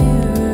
mirror.